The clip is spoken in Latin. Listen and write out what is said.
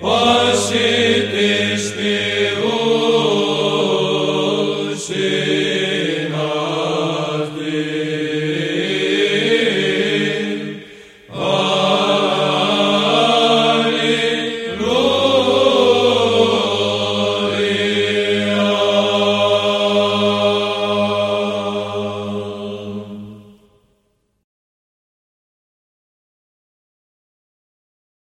Paul.